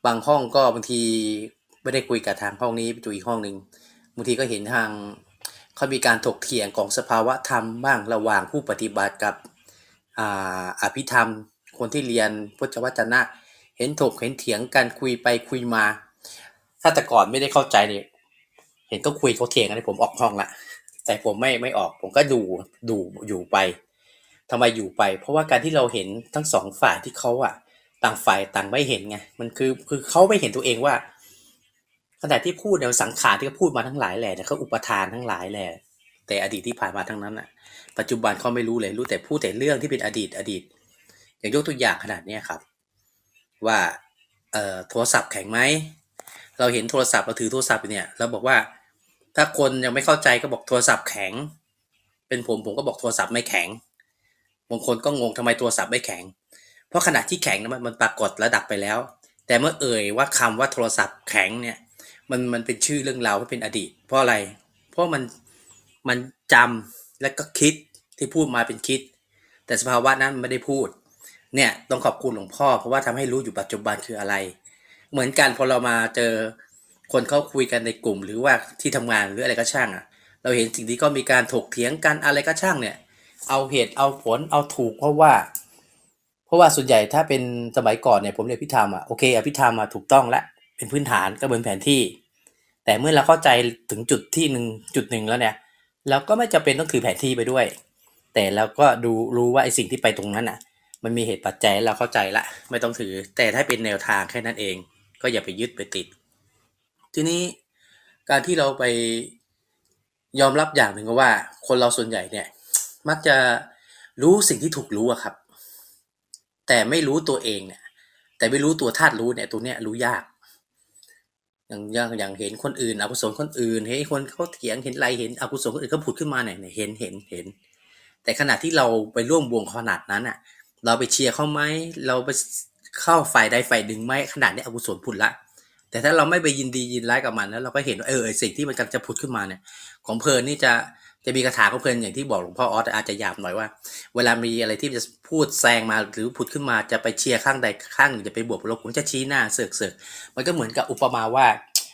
บางห้องก็บางทีไม่ได้คุยกับทางห้องนี้ไปอยู่อีกห้องหนึ่งบางทีก็เห็นทางเขามีการถกเถียงของสภาวะธรรมบ้างระหว่างผู้ปฏิบัติกับอ่าอภิธรรม คนที่เรียนพุทธวจนะ เห็นถกเห็นเถียงกันคุยไปคุยมา ถ้าแต่ก่อนไม่ได้เข้าใจเนี่ยเห็นก็คุยเขาเถียงกันผมออกห้องละแต่ผมไม่ไม่ออก ผมก็ดูดูอยู่ไปทำไมอยู่ไป เพราะว่าการที่เราเห็นทั้งสองฝ่ายที่เขาอะต่างฝ่ายต่างไม่เห็นไงมันคือคือเขาไม่เห็นตัวเองว่าขณะที่พูดเนี่ยสังขารที่เขาพูดมาทั้งหลายแหละเขาอุปทานทั้งหลายแหละแต่อดีตที่ผ่านมาทั้งนั้นอะปัจจุบันเขาไม่รู้เลยรู้แต่พูดแต่เรื่องที่เป็นอดีตอดีต อย่างยกตัวอย่างขนาดนี้ครับ ว่าโทรศัพท์แข็งไหม เราเห็นโทรศัพท์เราถือโทรศัพท์เนี่ยเราบอกว่า ถ้าคนยังไม่เข้าใจก็บอกโทรศัพท์แข็ง เป็นผมผมก็บอกโทรศัพท์ไม่แข็งบางคนก็งงทำไมโทรศัพท์ไม่แข็ง เพราะขณะที่แข็งนมันปรากฏระดับไปแล้ว แต่เมื่อเอ่ยว่าคำว่าโทรศัพท์แข็งเนี่ยมันมันเป็นชื่อเรื่องราวที่เป็นอดีต เพราะอะไร เพราะมันมันจำและก็คิดที่พูดมาเป็นคิด แต่สภาวะนั้นไม่ได้พูด เนี่ยต้องขอบคุณหลวงพ่อ เพราะว่าทำให้รู้อยู่ปัจจุบันคืออะไร เหมือนกันพอเรามาเจอคนเขาคุยกันในกลุ่ม หรือว่าที่ทำงานหรืออะไรก็ช่างอะ เราเห็นสิ่งที่ก็มีการถกเถียงกันอะไรก็ช่างเนี่ย เอาเหตุเอาผลเอาถูกเพราะว่า เพราะว่าส่วนใหญ่ถ้าเป็นสมัยก่อนเนี่ยผมเรียนพิธามอะโอเคอภิธามมาถูกต้องและเป็นพื้นฐานก็บนแผนที่ แต่เมื่อเราเข้าใจถึงจุดที่หนึ่งจุดหนึ่งแล้วเนี่ย เราก็ไม่จำเป็นต้องถือแผนที่ไปด้วย แต่เราก็ดูรู้ว่าไอ้สิ่งที่ไปตรงนั้นอะ มันมีเหตุปัจจัยเราเข้าใจละ ไม่ต้องถือ แต่ถ้าเป็นแนวทางแค่นั้นเอง ก็อย่าไปยึดไปติด ทีนี้การที่เราไปยอมรับอย่างหนึ่งก็ว่า คนเราส่วนใหญ่เนี่ย มักจะรู้สิ่งที่ถูกรู้อะครับ แต่ไม่รู้ตัวเองเนี่ย แต่ไม่รู้ตัวธาตุรู้เนี่ยตัวเนี้ยรู้ยาก อย่างอย่างอย่างเห็นคนอื่นอกุศลคนอื่นเห็นคนเขาเถียงเห็นอะไรเห็นอกุศลคนอื่นเขาผุดขึ้นมาเนี่ยเห็นเห็นเห็น แต่ขณะที่เราไปร่วมวงขนาดนั้นอะ เราไปเชียร์เขาไหมเราไปเข้าฝ่ายใดฝ่ายหนึ่งไหมขนาดนี้อกุศลผุดละ แต่ถ้าเราไม่ไปยินดียินร้ายกับมันแล้ว เราก็เห็นว่าเออสิ่งที่มันกำลังจะผุดขึ้นมาเนี่ย ของเพลินนี่จะจะมีคาถาของเพลินอย่างที่บอกหลวงพ่อออสอาจจะหยาบหน่อยว่า เวลามีอะไรที่จะพูดแซงมาหรือผุดขึ้นมาจะไปเชียร์ข้างใดข้างหนึ่งจะไปบวกลบผมจะชี้หน้าเสือกเสือกมันก็เหมือนกับอุปมาว่า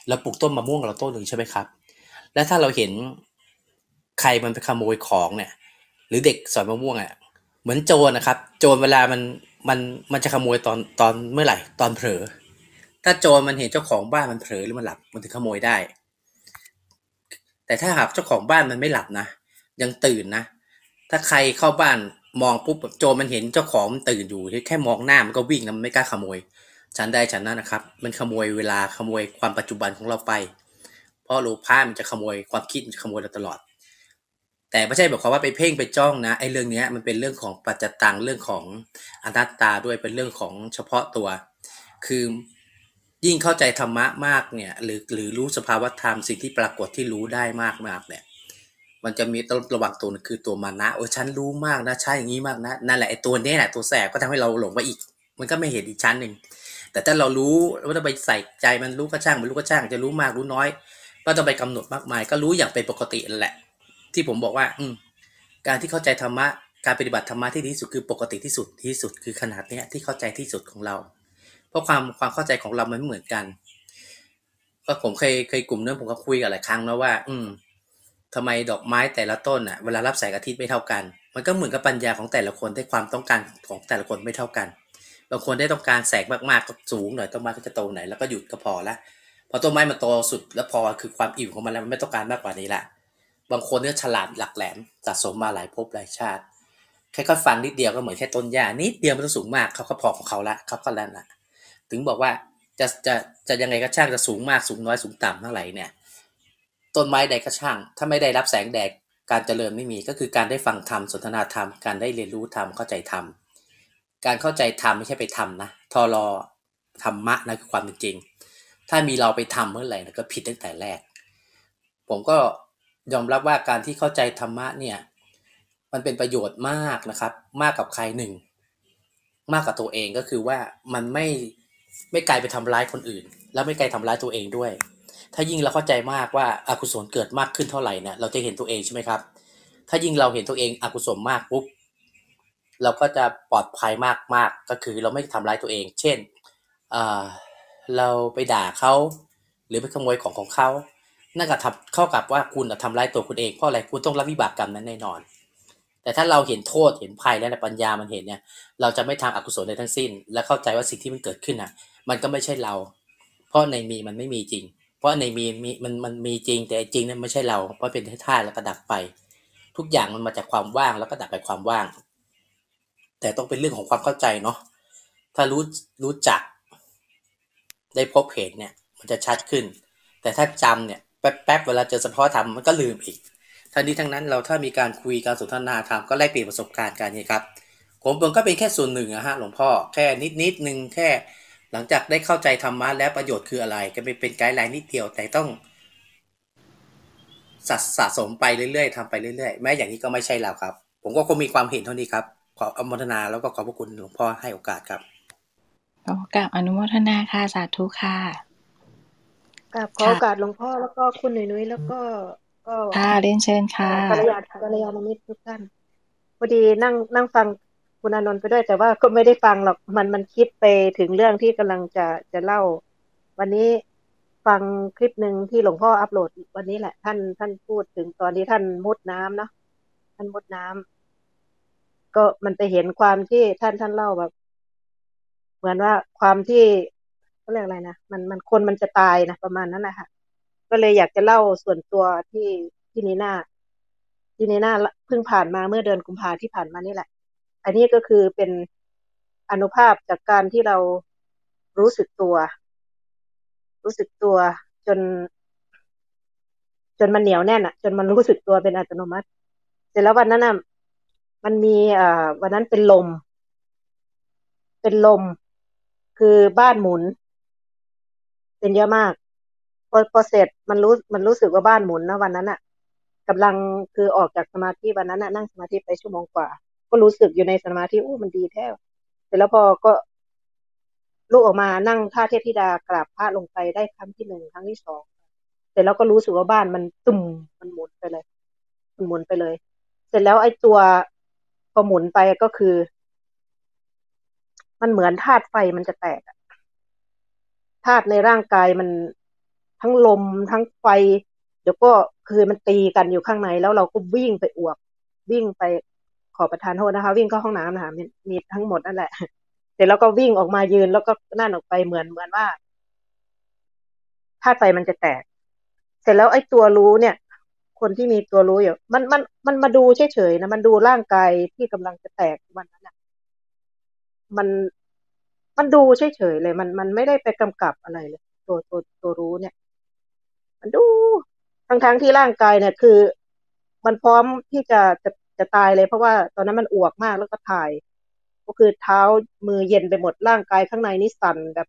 เราปลูกต้นมะม่วงเราต้นหนึ่งใช่ไหมครับ และถ้าเราเห็นใครมันไปขโมยของเนี่ย หรือเด็กสอนมะม่วงอะ เหมือนโจรนะครับ โจรเวลามันมันมันจะขโมยตอนตอนเมื่อไหร่ ตอนเผลอ ถ้าโจรมันเห็นเจ้าของบ้านมันเผลอหรือมันหลับมันถึงขโมยได้ แต่ถ้าหากเจ้าของบ้านมันไม่หลับนะยังตื่นนะ ถ้าใครเข้าบ้านมองปุ๊บโจรมันเห็นเจ้าของมันตื่นอยู่แค่มองหน้ามันก็วิ่งนะมันไม่กล้าขโมยฉันได้ฉันนั้นนะครับ มันขโมยเวลาขโมยความปัจจุบันของเราไป เพราะโลภะมันจะขโมยความคิดมันจะขโมยเราตลอด แต่ไม่ใช่บอกความว่าไปเพ่งไปจ้องนะไอ้เรื่องนี้มันเป็นเรื่องของปัจจตังเรื่องของอนัตตาด้วยเป็นเรื่องของเฉพาะตัว คือยิ่งเข้าใจธรรมะมากเนี่ยหรือหรือรู้สภาวะธรรมสิ่งที่ปรากฏที่รู้ได้มากมากเนี่ยมันจะมีต้องระวังตัวนึงคือตัวมานะโอ้ฉันรู้มากนะใช่อย่างนี้มากนะนั่นแหละไอ้ตัวนี้แหละตัวแสบก็ทำให้เราหลงไปอีก มันก็ไม่เห็นอีกชั้นหนึ่งแต่ถ้าเรารู้ว่าจะไปใส่ใจมันรู้ก็ช่างมันรู้ก็ช่างจะรู้มากรู้น้อย ก็ต้องไปกำหนดมากมาย ก็รู้อย่างเป็นปกติแหละ ที่ผมบอกว่า อืการที่เข้าใจธรรมะการปฏิบัติธรรมะที่ดีที่สุดคือปกติที่สุดที่สุดคือขนาดเนี้ยที่เข้าใจที่สุดของเรา เพราะความความเข้าใจของเรามันไม่เหมือนกัน ก็ผมเคยเคยกลุ่มเนั้นผมก็คุยกันหลายครั้งแล้วว่า อืมทำไมดอกไม้แต่ละต้นอะเวลารับแสงอาทิตย์ไม่เท่ากัน มันก็เหมือนกับปัญญาของแต่ละคนได้ความต้องการของแต่ละคนไม่เท่ากันบางคนได้ต้องการแสงมากๆก็สูงหน่อยต้นไม้ก็จะโตไหนแล้วก็หยุดก็พอละพอต้นไม้มันโตสุดแล้วพอคือความอิ่มของมันแล้วมันไม่ต้องการมากกว่านี้ละ บางคนเนี่ยฉลาดหลักแหลมสะสมมาหลายภพหลายชาติ แค่ก็ฟังนิดเดียวก็เหมือนแค่ต้นหญ้านิดเดียวมันต้องสูงมากเขาก็พอของเขาละเขาก็แล้วนะถึงบอกว่าจะจะจะยังไงก็ช่างจะสูงมากสูงน้อยสูงต่ำเท่าไหร่เนี่ย ต้นไม้ใดก็ช่าง ถ้าไม่ได้รับแสงแดดการเจริญไม่มีก็คือการได้ฟังธรรมสนทนาธรรมการได้เรียนรู้ธรรมเข้าใจธรรมการเข้าใจธรรมไม่ใช่ไปทำนะทอรอธรรมะนะคือความเป็นจริง ถ้ามีเราไปทำเมื่อไหร่นะก็ผิดตั้งแต่แรก ผมก็ ยอมรับว่าการที่เข้าใจธรรมะเนี่ยมันเป็นประโยชน์มากนะครับ มากกับใครหนึ่ง มากกับตัวเองก็คือว่ามันไม่ไม่กลายไปทำร้ายคนอื่น แล้วไม่กลายทำร้ายตัวเองด้วย ถ้ายิ่งเราเข้าใจมากว่าอากุศลเกิดมากขึ้นเท่าไหร่เนี่ยเราจะเห็นตัวเองใช่ไหมครับ ถ้ายิ่งเราเห็นตัวเองอกุศลมากปุ๊บเราก็จะปลอดภัยมากมากก็คือเราไม่ทำร้ายตัวเอง เช่นเราไปด่าเขาหรือไปขโมยของของเขา นั่นก็ทำเข้ากับว่าคุณทำร้ายตัวคุณเองเพราะอะไรคุณต้องรับวิบากกรรมนั้นแน่นอน แต่ถ้าเราเห็นโทษเห็นภัยแล้วปัญญามันเห็นเนี่ยเราจะไม่ทำอกุศลในทั้งสิ้น และเข้าใจว่าสิ่งที่มันเกิดขึ้นอะ มันก็ไม่ใช่เรา เพราะในมีมันไม่มีจริง เพราะในมีมีมันมันมีจริงแต่จริงนั้นไม่ใช่เรา เพราะเป็นท่าแล้วก็ดับไป ทุกอย่างมันมาจากความว่างแล้วก็ดับไปความว่าง แต่ต้องเป็นเรื่องของความเข้าใจเนาะถ้ารู้รู้จัก ได้พบเห็นเนี่ย มันจะชัดขึ้น แต่ถ้าจำเนี่ย แป๊บๆเวลาเจอสภาวธรรมมันก็ลืมอีกทั้งนี้ทั้งนั้นเราถ้ามีการคุยการสนทนาธรรมก็แลกเปลี่ยนประสบการณ์กันนี่ครับผมเองก็เป็นแค่ส่วนหนึ่งอะฮะหลวงพ่อแค่นิดนิดนึงแค่ หลังจากได้เข้าใจธรรมะแล้วประโยชน์คืออะไร ก็เป็นเป็นไกด์ไลน์นิดเดียวแต่ต้องสะสะสมไปเรื่อยๆทำไปเรื่อยๆ แม้อย่างนี้ก็ไม่ใช่แล้วครับ ผมก็คงมีความเห็นเท่านี้ครับ ขออนุโมทนาแล้วก็ขอบพระคุณหลวงพ่อให้โอกาสครับขอกราบอนุโมทนาค่ะสาธุค่ะ กราบขอโอกาสหลวงพ่อแล้วก็คุณหนุ่ยนุ้ยแล้วก็ก็ค่ะเรียนเชิญค่ะกัลยาณกัลยาณมิตรทุกท่านพอดีนั่งนั่งฟังคุณอนนท์ไปด้วย แต่ว่าก็ไม่ได้ฟังหรอกมันมันคิดไปถึงเรื่องที่กำลังจะจะเล่า วันนี้ฟังคลิปหนึ่งที่หลวงพ่ออัปโหลดวันนี้แหละ ท่านท่านพูดถึงตอนที่ท่านมุดน้ำเนาะท่านมุดน้ำก็มันไปเห็นความที่ท่านท่านเล่าแบบ เหมือนว่าความที่ เขาเรียกอะไรนะมันมันคนมันจะตายนะประมาณนั้นแหละค่ะก็เลยอยากจะเล่าส่วนตัวที่ที่นีน่าที่นีน่าเพิ่งผ่านมาเมื่อเดือนกุมภาที่ผ่านมานี่แหละ อันนี้ก็คือเป็นอนุภาพจากการที่เรารู้สึกตัว รู้สึกตัวจน จนมันเหนียวแน่นอะจนมันรู้สึกตัวเป็นอัตโนมัติ เสร็จแล้ววันนั้นอะมันมีอ่าวันนั้นเป็นลม เป็นลม คือบ้านหมุน เป็นเยอะมากพอพอเสร็จมันรู้มันรู้สึกว่าบ้านหมุนนะวันนั้นอะกำลังคือออกจากสมาธิวันนั้นอะนั่งสมาธิไปชั่วโมงกว่า ก็รู้สึกอยู่ในสมาธิอู้มันดีแท้เสร็จแล้วพอก็ลุกออกมานั่งท่าเทพธิดากราบพระลงไปได้ครั้งที่หนึ่งครั้งที่สองเสร็จแล้วก็รู้สึกว่าบ้านมันตุ่มมันหมุนไปเลยมันหมุนไปเลย เสร็จแล้วไอ้ตัวพอหมุนไปก็คือ มันเหมือนธาตุไฟมันจะแตก ธาตุในร่างกายมันทั้งลมทั้งไฟเดี๋ยวก็คือมันตีกันอยู่ข้างในแล้วเราก็วิ่งไปอวก วิ่งไปขอประทานโทษนะคะ วิ่งเข้าห้องน้ำนะคะมีมีทั้งหมดนั่นแหละเสร็จแล้วก็วิ่งออกมายืนแล้วก็นั่นออกไปเหมือนเหมือนว่าธาตุไฟมันจะแตก เสร็จแล้วไอ้ตัวรู้เนี่ย คนที่มีตัวรู้อยู่มันมันมันมาดูเฉยๆนะมันดูร่างกายที่กำลังจะแตกวันนั้นอะ มัน มันดูเฉยๆเลย มันมันไม่ได้ไปกำกับอะไรเลย ตัวตัวตัวรู้เนี่ย มันดูทั้งทั้งที่ร่างกายเนี่ย คือ มันพร้อมที่จะจะจะตายเลย เพราะว่าตอนนั้นมันอวกมากแล้วก็ถ่าย ก็คือเท้ามือเย็นไปหมดร่างกายข้างในนี่สั่นแบบ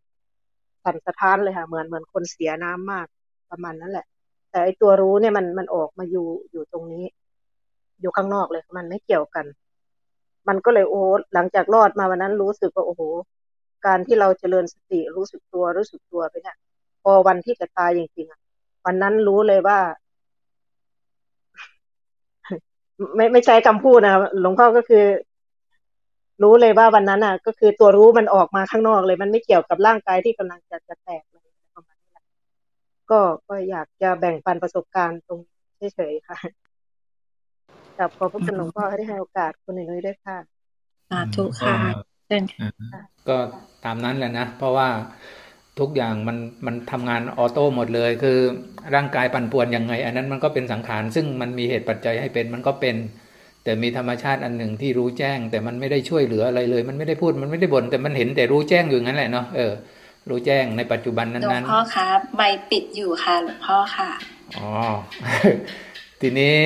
สั่นสะท้านเลยค่ะ เหมือนเหมือนคนเสียน้ำมากประมาณนั้นแหละ แต่ไอตัวรู้เนี่ยมันมันออกมาอยู่อยู่ตรงนี้ อยู่ข้างนอกเลย มันไม่เกี่ยวกัน มันก็เลยโอ้หลังจากรอดมาวันนั้นรู้สึกว่าโอ้โห การที่เราเจริญสติรู้สึกตัวรู้สึกตัวไปเนี่ยพอวันที่จะตายจริงๆอะวันนั้นรู้เลยว่า ไม่ไม่ใช้คำพูดนะหลวงพ่อก็คือ รู้เลยว่าวันนั้นอะ ก็คือตัวรู้มันออกมาข้างนอกเลย มันไม่เกี่ยวกับร่างกายที่กำลังจะจะแตกเลยก็ก็อยากจะแบ่งปันประสบการณ์ตรงเฉยๆค่ะกับขอบพระคุณหลวงพ่อที่ให้โอกาสคุณหนุ่ยด้วยค่ะสาธุค่ะ เชิญก็ตามนั้นแหละนะ เพราะว่าทุกอย่างมันมันทำงานออโต้หมดเลย คือร่างกายปั่นป่วนยังไง อันนั้นมันก็เป็นสังขารซึ่งมันมีเหตุปัจจัยให้เป็นมันก็เป็น แต่มีธรรมชาติอันหนึ่งที่รู้แจ้ง แต่มันไม่ได้ช่วยเหลืออะไรเลย มันไม่ได้พูดมันไม่ได้บ่นแต่มันเห็นแต่รู้แจ้งอยู่งั้นแหละเนาะเออรู้แจ้งในปัจจุบันนั้นๆหลวงพ่อครับไม่ปิดอยู่ค่ะหลวงพ่อค่ะอ๋อ ทีนี้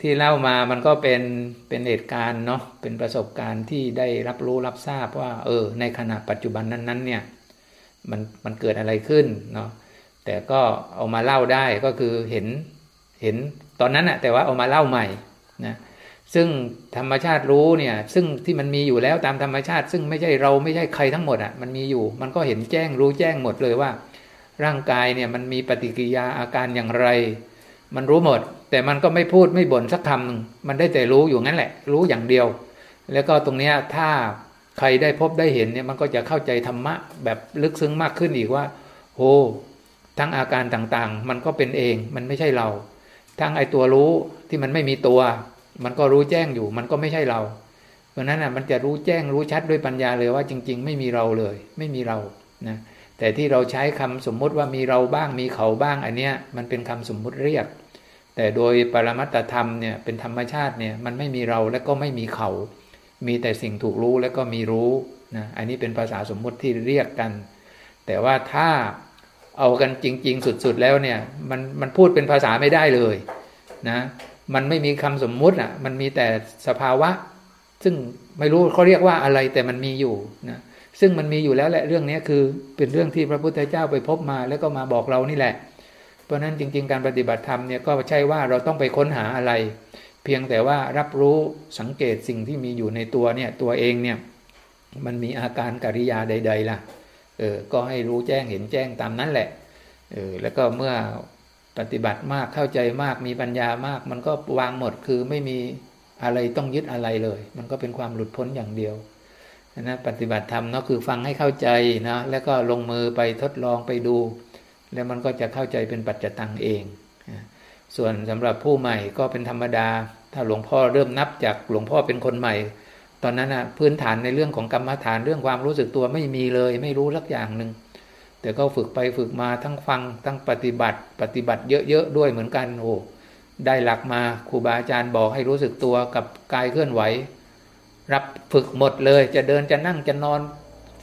ที่เล่ามามันก็เป็นเป็นเหตุการณ์เนาะเป็นประสบการณ์ที่ได้รับรู้รับทราบว่า เออ ในขณะปัจจุบันนั้นๆ เนี่ยมันมันเกิดอะไรขึ้นเนาะแต่ก็เอามาเล่าได้ก็คือเห็นเห็นตอนนั้นอะแต่ว่าเอามาเล่าใหม่นะซึ่งธรรมชาติรู้เนี่ย ซึ่งที่มันมีอยู่แล้วตามธรรมชาติ ซึ่งไม่ใช่เราไม่ใช่ใครทั้งหมดอะมันมีอยู่ มันก็เห็นแจ้งรู้แจ้งหมดเลยว่า ร่างกายเนี่ยมันมีปฏิกิริยาอาการอย่างไร มันรู้หมด แต่มันก็ไม่พูดไม่บ่นสักคำหนึ่งมันได้แต่รู้อยู่งั้นแหละ รู้อย่างเดียว แล้วก็ตรงเนี้ยถ้าใครได้พบได้เห็นเนี่ยมันก็จะเข้าใจธรรมะแบบลึกซึ้งมากขึ้นอีกว่าโอ้ทั้งอาการต่างๆ มันก็เป็นเองมันไม่ใช่เรา ทั้งไอตัวรู้ที่มันไม่มีตัว มันก็รู้แจ้งอยู่ มันก็ไม่ใช่เรา เพราะนั้นอะมันจะรู้แจ้งรู้ชัดด้วยปัญญาเลยว่าจริง ๆ ไม่มีเราเลย ไม่มีเรานะแต่ที่เราใช้คำสมมุติว่ามีเราบ้างมีเขาบ้างอันเนี้ยมันเป็นคำสมมุติเรียก แต่โดยปรมัตธรรมเนี่ยเป็นธรรมชาติเนี่ยมันไม่มีเราและก็ไม่มีเขา มีแต่สิ่งถูกรู้แล้วก็มีรู้นะอันนี้เป็นภาษาสมมุติที่เรียกกัน แต่ว่าถ้าเอากันจริง ๆ สุดๆแล้วเนี่ยมันมันพูดเป็นภาษาไม่ได้เลยนะมันไม่มีคำสมมุติอะมันมีแต่สภาวะ ซึ่งไม่รู้เขาเรียกว่าอะไรแต่มันมีอยู่นะซึ่งมันมีอยู่แล้วแหละเรื่องนี้คือเป็นเรื่องที่พระพุทธเจ้าไปพบมาแล้วก็มาบอกเรานี่แหละ ราะนั้นจริง ๆ การปฏิบัติธรรมเนี่ยก็ใช่ว่าเราต้องไปค้นหาอะไร เพียงแต่ว่ารับรู้สังเกตสิ่งที่มีอยู่ในตัวเนี่ยตัวเองเนี่ยมันมีอาการกิริยาใด ๆ ล่ะเออก็ให้รู้แจ้งเห็นแจ้งตามนั้นแหละเออแล้วก็เมื่อปฏิบัติมากเข้าใจมากมีปัญญามาก มันก็วางหมดคือไม่มีอะไรต้องยึดอะไรเลย มันก็เป็นความหลุดพ้นอย่างเดียวนะปฏิบัติธรรมเนาะคือฟังให้เข้าใจนะแล้วก็ลงมือไปทดลองไปดู แล้วมันก็จะเข้าใจเป็นปัจจตังเอง ส่วนสำหรับผู้ใหม่ก็เป็นธรรมดา ถ้าหลวงพ่อเริ่มนับจากหลวงพ่อเป็นคนใหม่ ตอนนั้นนะพื้นฐานในเรื่องของกรรมฐานเรื่องความรู้สึกตัวไม่มีเลย ไม่รู้สักอย่างหนึ่งแต่ก็ฝึกไปฝึกมาทั้งฟังทั้งปฏิบัติ ปฏิบัติเยอะๆด้วยเหมือนกันโอ้ได้หลักมาครูบาอาจารย์บอกให้รู้สึกตัวกับกายเคลื่อนไหว รับฝึกหมดเลย จะเดินจะนั่งจะนอน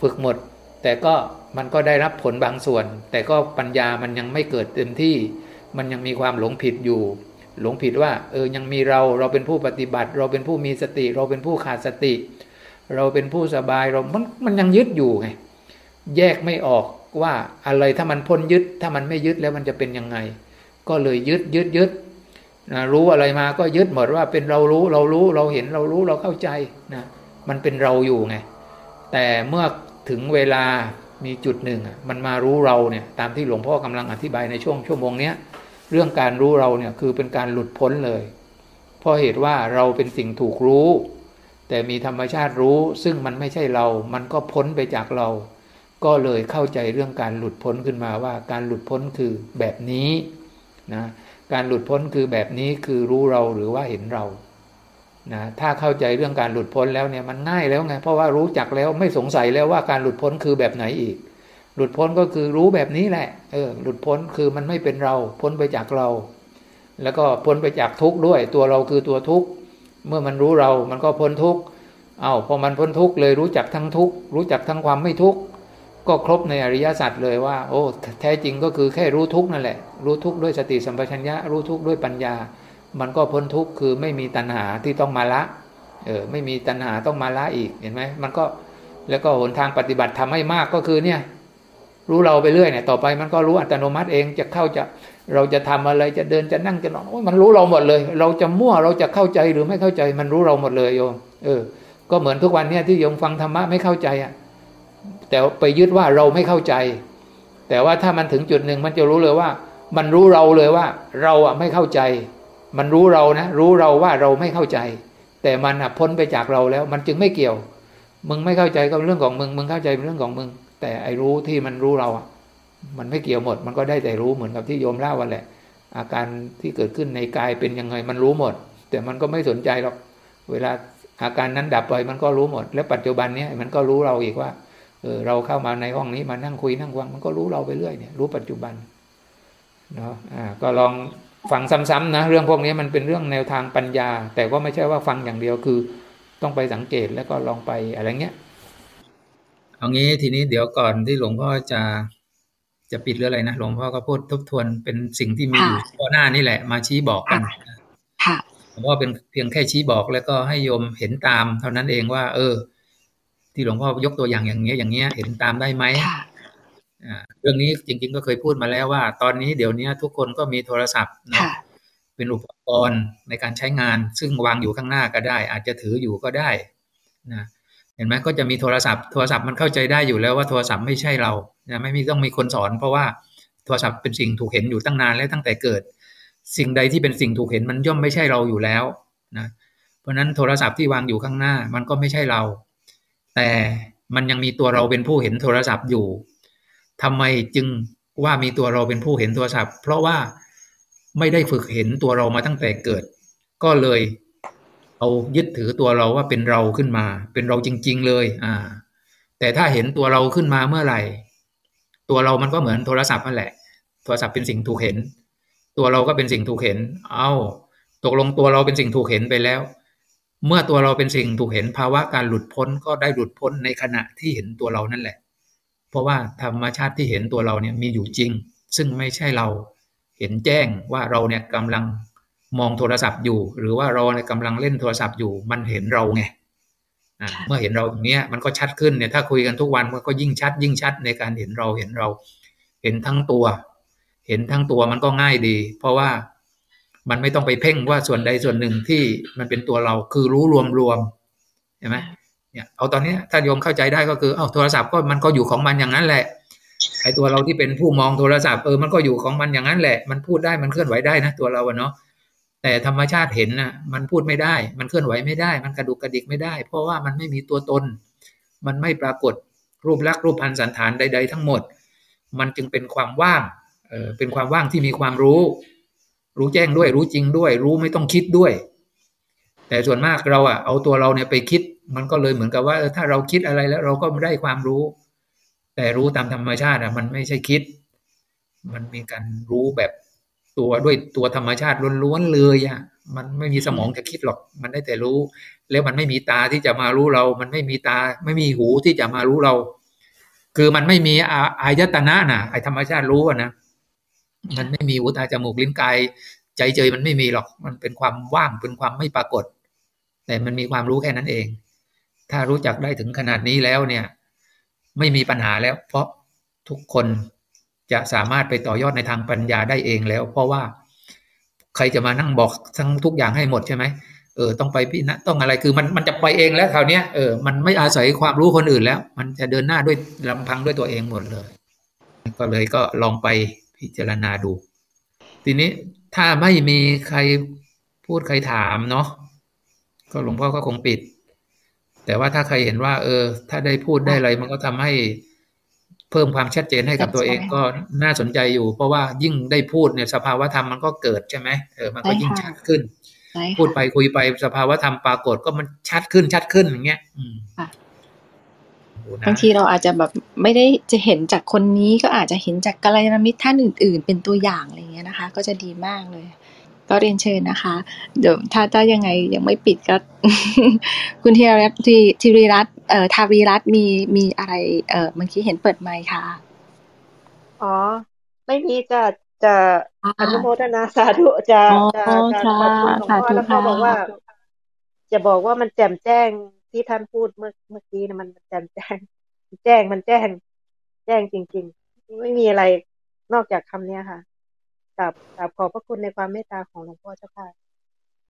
ฝึกหมด แต่ก็มันก็ได้รับผลบางส่วน แต่ก็ปัญญามันยังไม่เกิดเต็มที่ มันยังมีความหลงผิดอยู่ หลงผิดว่า เออยังมีเราเราเป็นผู้ปฏิบัติ เราเป็นผู้มีสติ เราเป็นผู้ขาดสติ เราเป็นผู้สบายเรา มันมันยังยึดอยู่ไงแยกไม่ออกว่าอะไรถ้ามันพ้นยึด ถ้ามันไม่ยึดแล้วมันจะเป็นยังไง ก็เลยยึดยึดยึดนะรู้อะไรมาก็ยึดหมดว่าเป็นเรารู้เรารู้เราเห็นเรารู้เราเข้าใจนะมันเป็นเราอยู่ไงแต่เมื่อ ถึงเวลามีจุดหนึ่งมันมารู้เราเนี่ยตามที่หลวงพ่อกำลังอธิบายในช่วงชั่วโมงเนี้ยเรื่องการรู้เราเนี่ยคือเป็นการหลุดพ้นเลยเพราะเหตุว่าเราเป็นสิ่งถูกรู้ แต่มีธรรมชาติรู้ ซึ่งมันไม่ใช่เรา มันก็พ้นไปจากเรา ก็เลยเข้าใจเรื่องการหลุดพ้นขึ้นมาว่า การหลุดพ้นคือแบบนี้นะการหลุดพ้นคือแบบนี้คือรู้เราหรือว่าเห็นเรา นะถ้าเข้าใจเรื่องการหลุดพ้นแล้วเนี่ยมันง่ายแล้วไงเพราะว่ารู้จักแล้วไม่สงสัยแล้วว่าการหลุดพ้นคือแบบไหนอีก หลุดพ้นก็คือรู้แบบนี้แหละเออหลุดพ้นคือมันไม่เป็นเรา พ้นไปจากเรา แล้วก็พ้นไปจากทุกข์ด้วย ตัวเราคือตัวทุกข์เมื่อมันรู้เรามันก็พ้นทุกข์เอาพอมันพ้นทุกข์เลยรู้จักทั้งทุกข์รู้จักทั้งความไม่ทุกข์ก็ครบในอริยสัจเลยว่า โอ้ แท้จริงก็คือแค่รู้ทุกข์นั่นแหละ รู้ทุกข์ด้วยสติสัมปชัญญะรู้ทุกข์ด้วยปัญญา มันก็พ้นทุกข์คือไม่มีตัณหาที่ต้องมาละ เออ ไม่มีตัณหาต้องมาละอีกเห็นไหมมันก็แล้วก็หนทางปฏิบัติทำให้มากก็คือเนี่ย รู้เราไปเรื่อยเนี่ย ต่อไปมันก็รู้อัตโนมัติเองจะเข้าจะเราจะทำอะไรจะเดินจะนั่งจะนอนมันรู้เราหมดเลย เราจะมั่วเราจะเข้าใจหรือไม่เข้าใจ มันรู้เราหมดเลยโยมเออ ก็เหมือนทุกวันเนี่ยที่โยมฟังธรรมะไม่เข้าใจอะแต่ไปยึดว่าเราไม่เข้าใจ แต่ว่าถ้ามันถึงจุดหนึ่งมันจะรู้เลยว่า มันรู้เราเลยว่า เราอะไม่เข้าใจ มันรู้เรานะ รู้เราว่าเราไม่เข้าใจ แต่มันอะพ้นไปจากเราแล้ว มันจึงไม่เกี่ยว มึงไม่เข้าใจก็เรื่องของมึง มึงเข้าใจเป็นเรื่องของมึง แต่ไอ้รู้ที่มันรู้เราอะ มันไม่เกี่ยวหมด มันก็ได้แต่รู้เหมือนกับที่โยมเล่าวันแหละ อาการที่เกิดขึ้นในกายเป็นยังไง มันรู้หมด แต่มันก็ไม่สนใจหรอก เวลาอาการนั้นดับไปมันก็รู้หมด แล้วปัจจุบันเนี้ยมันก็รู้เราอีกว่าเออเราเข้ามาในห้องนี้มานั่งคุยนั่งฟังมันก็รู้เราไปเรื่อยเนี่ย รู้ปัจจุบันเนาะอ่าก็ลอง ฟังซ้ำๆนะเรื่องพวกนี้มันเป็นเรื่องแนวทางปัญญา แต่ก็ไม่ใช่ว่าฟังอย่างเดียวคือ ต้องไปสังเกตแล้วก็ลองไปอะไรเงี้ยเอางี้ทีนี้เดี๋ยวก่อนที่หลวงพ่อจะจะปิดหรืออะไรนะหลวงพ่อก็พูดทบทวนเป็นสิ่งที่มีอยู่ข้อหน้านี่แหละ มาชี้บอกกันค่ะผมว่าเป็นเพียงแค่ชี้บอกแล้วก็ให้โยมเห็นตาม เท่านั้นเองว่า เออ ที่หลวงพ่อยกตัวอย่างอย่างเงี้ยอย่างเงี้ย เห็นตามได้ไหมค่ะอ่า เรื่องนี้จริงๆก็เคยพูดมาแล้วว่า ตอนนี้เดี๋ยวนี้ทุกคนก็มีโทรศัพท์เนอะค่ะเป็นอุปกรณ์ในการใช้งาน ซึ่งวางอยู่ข้างหน้าก็ได้ อาจจะถืออยู่ก็ได้นะเห็นไหมก็จะมีโทรศัพท์โทรศัพท์มันเข้าใจได้อยู่แล้วว่าโทรศัพท์ไม่ใช่เรานะไม่มีต้องมีคนสอน เพราะว่าโทรศัพท์เป็นสิ่งถูกเห็นอยู่ตั้งนานและตั้งแต่เกิด สิ่งใดที่เป็นสิ่งถูกเห็นมันย่อมไม่ใช่เราอยู่แล้วนะเพราะฉะนั้นโทรศัพท์ที่วางอยู่ข้างหน้ามันก็ไม่ใช่เรา แต่มันยังมีตัวเราเป็นผู้เห็นโทรศัพท์อยู่ ทำไมจึงว่ามีตัวเราเป็นผู้เห็นโทรศัพท์ เพราะว่าไม่ได้ฝึกเห็นตัวเรามาตั้งแต่เกิด ก็เลยเอายึดถือตัวเราว่าเป็นเราขึ้นมา เป็นเราจริง ๆ เลย อ่า แต่ถ้าเห็นตัวเราขึ้นมาเมื่อไหร่ ตัวเรามันก็เหมือนโทรศัพท์นั่นแหละ โทรศัพท์เป็นสิ่งถูกเห็น ตัวเราก็เป็นสิ่งถูกเห็น เอาตกลงตัวเราเป็นสิ่งถูกเห็นไปแล้ว เมื่อตัวเราเป็นสิ่งถูกเห็นภาวะการหลุดพ้นก็ได้หลุดพ้นในขณะที่เห็นตัวเรานั่นแหละ เพราะว่าธรรมชาติที่เห็นตัวเราเนี่ยมีอยู่จริง ซึ่งไม่ใช่เราเห็นแจ้งว่าเราเนี่ยกำลังมองโทรศัพท์อยู่ หรือว่าเราเนี่ยกำลังเล่นโทรศัพท์อยู่ มันเห็นเราไงอ่าเมื่อเห็นเราอย่างเนี้ยมันก็ชัดขึ้นเนี่ยถ้าคุยกันทุกวันมันก็ยิ่งชัด ยิ่งชัดในการเห็นเราเห็นเรา เห็นทั้งตัว เห็นทั้งตัวมันก็ง่ายดี เพราะว่ามันไม่ต้องไปเพ่งว่าส่วนใดส่วนหนึ่งที่มันเป็นตัวเราคือรู้รวมรวมเห็นไหม เนี่ยเอาตอนนี้ถ้าโยมเข้าใจได้ก็คือเอาโทรศัพท์ก็มันก็อยู่ของมันอย่างนั้นแหละไอ้ตัวเราที่เป็นผู้มองโทรศัพท์เออมันก็อยู่ของมันอย่างนั้นแหละ มันพูดได้มันเคลื่อนไหวได้นะตัวเราเนาะแต่ธรรมชาติเห็นนะมันพูดไม่ได้ มันเคลื่อนไหวไม่ได้ มันกระดุกกระดิกไม่ได้ เพราะว่ามันไม่มีตัวตน มันไม่ปรากฏรูปลักษณ์รูปพันสันฐานใด ๆ ทั้งหมด มันจึงเป็นความว่างเออเป็นความว่างที่มีความรู้ รู้แจ้งด้วย รู้จริงด้วย รู้ไม่ต้องคิดด้วย แต่ส่วนมากเราอะเอาตัวเราเนี่ยไปคิด มันก็เลยเหมือนกับว่าถ้าเราคิดอะไรแล้วเราก็ไได้ความรู้ แต่รู้ตามธรรมชาติอะมันไม่ใช่คิด มันมีการรู้แบบตัวด้วยตัวธรรมชาติล้วนๆเลยอะมันไม่มีสมองจะคิดหรอก มันได้แต่รู้ แล้วมันไม่มีตาที่จะมารู้เรา มันไม่มีตา ไม่มีหูที่จะมารู้เรา คือมันไม่มีอาอายตนะนะไอธรรมชาติรู้นะ มันไม่มีหูตาจมูกลิ้นกาย ใจเจยมันไม่มีหรอก มันเป็นความว่าง เป็นความไม่ปรากฏ แต่มันมีความรู้แค่นั้นเอง ถ้ารู้จักได้ถึงขนาดนี้แล้วเนี่ย ไม่มีปัญหาแล้ว เพราะทุกคนจะสามารถไปต่อยอดในทางปัญญาได้เองแล้ว เพราะว่าใครจะมานั่งบอกทั้งทุกอย่างให้หมดใช่ไหมเออต้องไปพี่นะต้องอะไรคือมันมันจะไปเองแล้วคราวนี้ยเออมันไม่อาศัยความรู้คนอื่นแล้ว มันจะเดินหน้าด้วยลำพังด้วยตัวเองหมดเลย ก็เลยก็ลองไปพิจารณาดู ทีนี้ถ้าไม่มีใครพูดใครถามเนาะ ก็หลวงพ่อก็คงปิด แต่ว่าถ้าใครเห็นว่า เออ ถ้าได้พูดได้อะไร มันก็ทำให้เพิ่มความชัดเจนให้กับตัวเองก็น่าสนใจอยู่ เพราะว่ายิ่งได้พูดเนี่ยสภาวธรรมมันก็เกิดใช่ไหมเออมันก็ยิ่งชัดขึ้น พูดไปคุยไปสภาวธรรมปรากฏก็มันชัดขึ้นชัดขึ้นอย่างเงี้ยอืมบางทีเราอาจจะแบบไม่ได้จะเห็นจากคนนี้ก็อาจจะเห็นจากกัลยาณมิตรท่านอื่น ๆ เป็นตัวอย่างอะไรเงี้ยนะคะ ก็จะดีมากเลย ก็เรียนเชิญนะคะ เดี๋ยวถ้าถ้ายังไงยังไม่ปิดก็ คุณธีรรัตน์ธีรีรัตน์เอ่อทาวีรัตน์มีมีอะไร เอ่อเมื่อกี้เห็นเปิดไมค์ค่ะ อ๋อ ไม่มีจะจะอนุโมทนาสาธุจะจะจะขอบคุณหลวงพ่อแล้วก็บอกว่า จะบอกว่ามันแจ่มแจ้งที่ท่านพูดเมื่อเมื่อกี้นะมันแจ่มแจ้ง แจ้งมันแจ้ง แจ้งจริง ๆ ไม่มีอะไรนอกจากคำเนี้ยค่ะ กราบกราบขอบพระคุณในความเมตตาของหลวงพ่อเจ้าค่ะ